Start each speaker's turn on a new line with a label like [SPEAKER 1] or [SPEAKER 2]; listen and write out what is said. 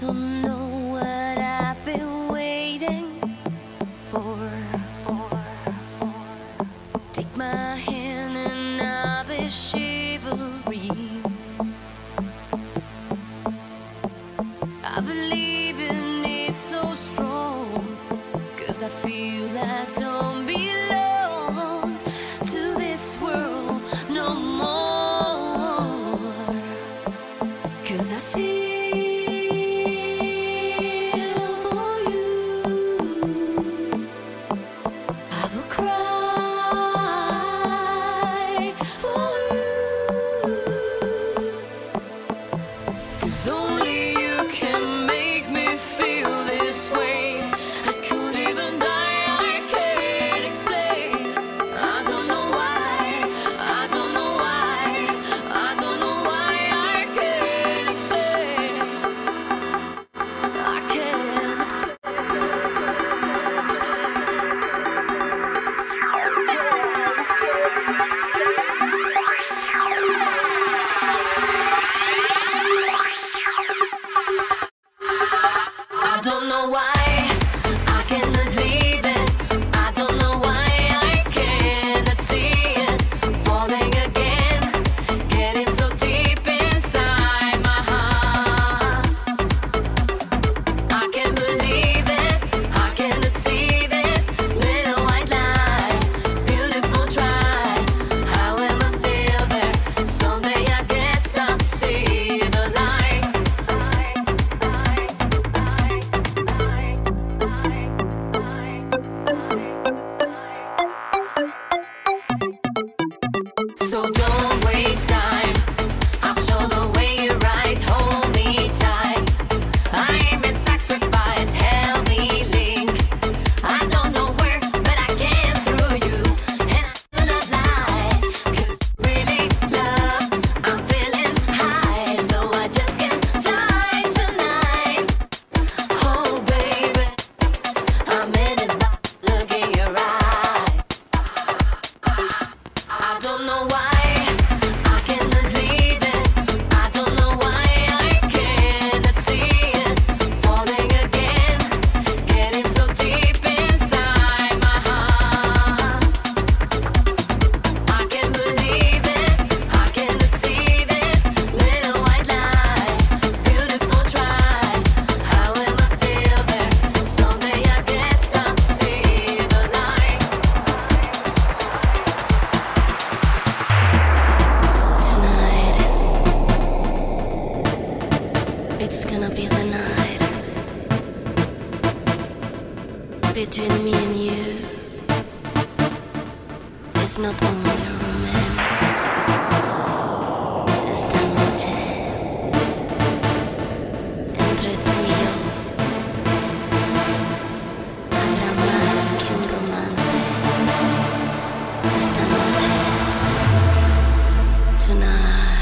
[SPEAKER 1] don't know what I've been waiting for. Take my hand and I'll be shivering. I believe. between me and you is not only a romance, it's the. Entre tú y yo más que un romance noche. Tonight.